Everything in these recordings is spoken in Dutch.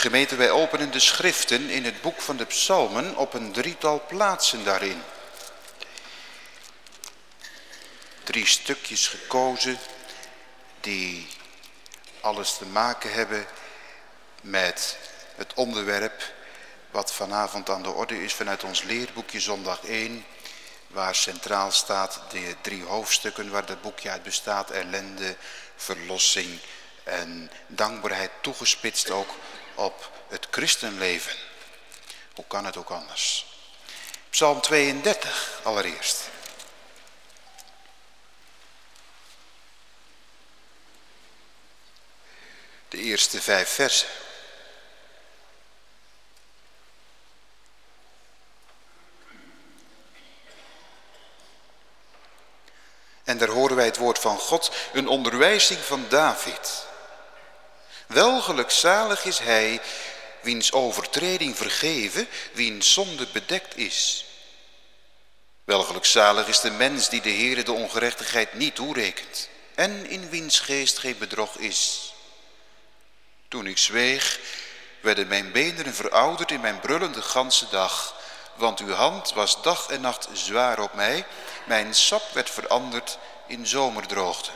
Gemeente, wij openen de schriften in het boek van de psalmen op een drietal plaatsen daarin. Drie stukjes gekozen die alles te maken hebben met het onderwerp wat vanavond aan de orde is vanuit ons leerboekje zondag 1, waar centraal staat de drie hoofdstukken waar dat boekje uit bestaat, ellende, verlossing en dankbaarheid toegespitst ook op het christenleven. Hoe kan het ook anders? Psalm 32 allereerst. De eerste vijf versen. En daar horen wij het woord van God, een onderwijzing van David. Welgelukzalig is hij, wiens overtreding vergeven, wiens zonde bedekt is. Welgelukzalig is de mens die de Heere de ongerechtigheid niet toerekent en in wiens geest geen bedrog is. Toen ik zweeg, werden mijn beenderen verouderd in mijn brullende ganse dag, want uw hand was dag en nacht zwaar op mij, mijn sap werd veranderd in zomerdroogte.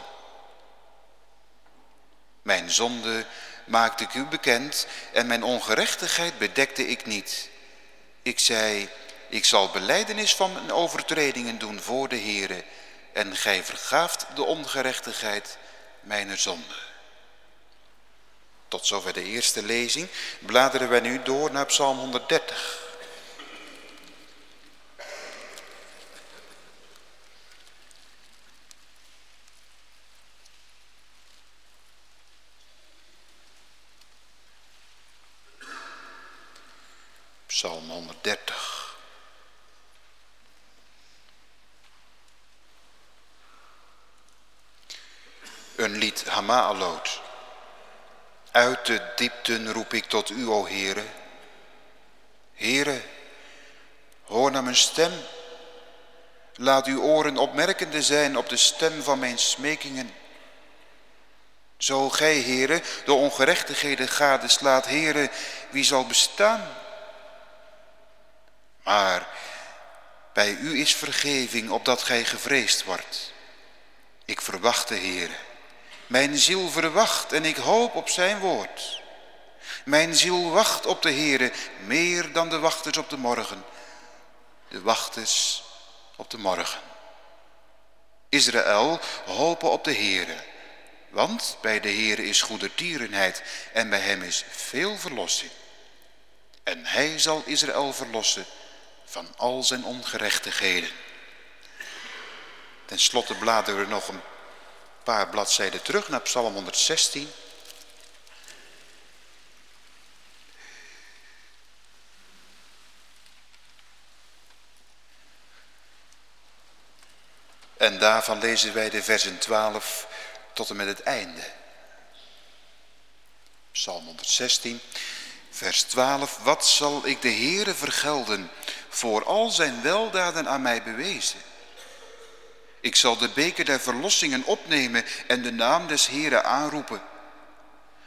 Mijn zonde maakte ik u bekend en mijn ongerechtigheid bedekte ik niet. Ik zei, ik zal beleidenis van mijn overtredingen doen voor de Heere en gij vergaaft de ongerechtigheid mijner zonde. Tot zover de eerste lezing bladeren wij nu door naar Psalm 130. Psalm 130. Een lied Hama'alot. Uit de diepten roep ik tot u, o Heere. Heere, hoor naar mijn stem. Laat uw oren opmerkende zijn op de stem van mijn smekingen. Zo gij, Heere, de ongerechtigheden gadeslaat, Heere, wie zal bestaan? Bij u is vergeving, opdat gij gevreesd wordt. Ik verwacht de Heere. Mijn ziel verwacht en ik hoop op zijn woord. Mijn ziel wacht op de Heere meer dan de wachters op de morgen. De wachters op de morgen. Israël hopen op de Heere. Want bij de Heere is goedertierenheid en bij hem is veel verlossing. En hij zal Israël verlossen van al zijn ongerechtigheden. Ten slotte bladeren we nog een paar bladzijden terug naar Psalm 116. En daarvan lezen wij de versen 12 tot en met het einde. Psalm 116, vers 12. Wat zal ik de Heere vergelden voor al zijn weldaden aan mij bewezen? Ik zal de beker der verlossingen opnemen en de naam des Heeren aanroepen.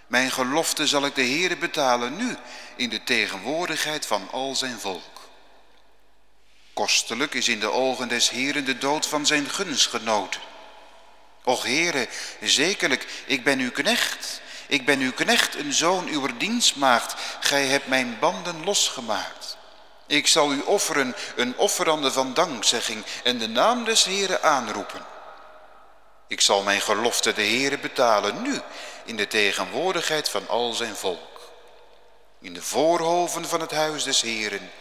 Mijn gelofte zal ik de Heere betalen nu in de tegenwoordigheid van al zijn volk. Kostelijk is in de ogen des Heeren de dood van zijn gunstgenoten. Och Heere, zekerlijk, ik ben uw knecht. Ik ben uw knecht, een zoon uw dienstmaagd. Gij hebt mijn banden losgemaakt. Ik zal u offeren een offerande van dankzegging en de naam des Heren aanroepen. Ik zal mijn gelofte de Heren betalen nu in de tegenwoordigheid van al zijn volk. In de voorhoven van het huis des Heren,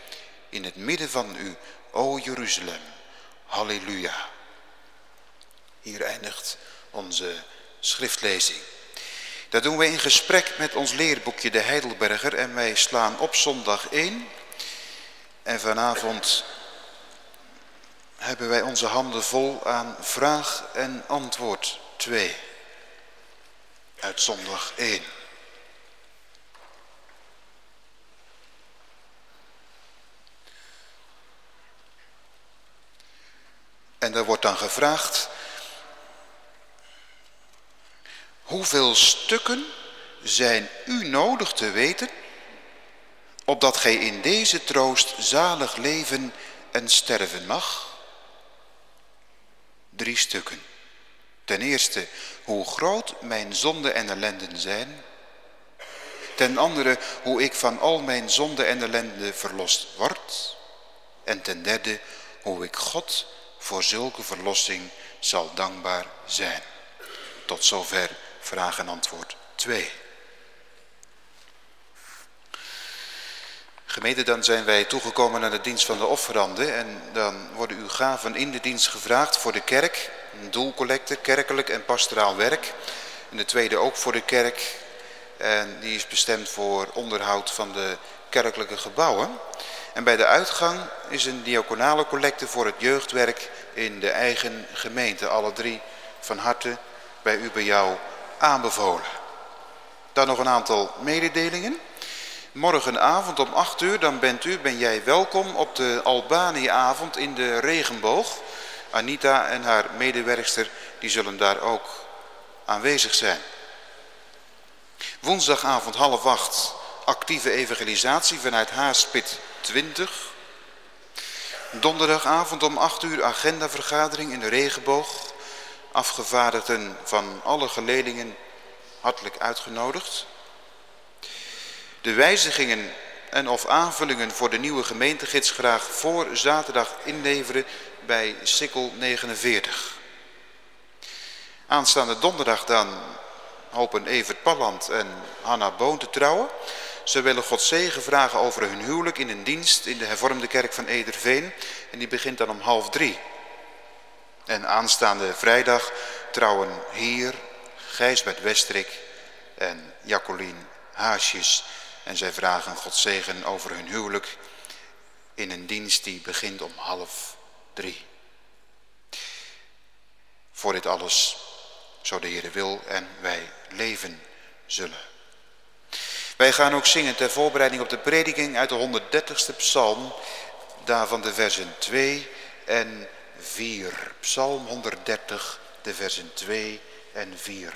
in het midden van u, o Jeruzalem. Halleluja. Hier eindigt onze schriftlezing. Dat doen we in gesprek met ons leerboekje De Heidelberger en wij slaan op zondag 1 en vanavond hebben wij onze handen vol aan vraag en antwoord 2 uit zondag 1. En daar wordt dan gevraagd, hoeveel stukken zijn u nodig te weten opdat gij in deze troost zalig leven en sterven mag? Drie stukken. Ten eerste, hoe groot mijn zonden en ellenden zijn. Ten andere, hoe ik van al mijn zonden en ellende verlost word. En ten derde, hoe ik God voor zulke verlossing zal dankbaar zijn. Tot zover vraag en antwoord 2. Gemeente, dan zijn wij toegekomen naar de dienst van de offeranden en dan worden uw gaven in de dienst gevraagd voor de kerk, doelcollecte, kerkelijk en pastoraal werk. En de tweede ook voor de kerk en die is bestemd voor onderhoud van de kerkelijke gebouwen. En bij de uitgang is een diaconale collecte voor het jeugdwerk in de eigen gemeente. Alle drie van harte bij u, bij jou aanbevolen. Dan nog een aantal mededelingen. Morgenavond om 8 uur, dan bent u, ben jij welkom op de Albanië-avond in de regenboog. Anita en haar medewerkster, die zullen daar ook aanwezig zijn. Woensdagavond half acht, actieve evangelisatie vanuit Haaspit 20. Donderdagavond om 8 uur agendavergadering in de regenboog. Afgevaardigden van alle geledingen hartelijk uitgenodigd. De wijzigingen en of aanvullingen voor de nieuwe gemeentegids graag voor zaterdag inleveren bij Sikkel 49. Aanstaande donderdag dan hopen Evert Palland en Hanna Boon te trouwen. Ze willen God zegen vragen over hun huwelijk in een dienst in de hervormde kerk van Ederveen. En die begint dan om half drie. En aanstaande vrijdag trouwen hier Gijsbert Westrik en Jacqueline Haasjes. En zij vragen God zegen over hun huwelijk in een dienst die begint om half drie. Voor dit alles, zo de Heer wil en wij leven zullen. Wij gaan ook zingen ter voorbereiding op de prediking uit de 130ste psalm, daarvan de versen 2 en 4. Psalm 130, de versen 2 en 4.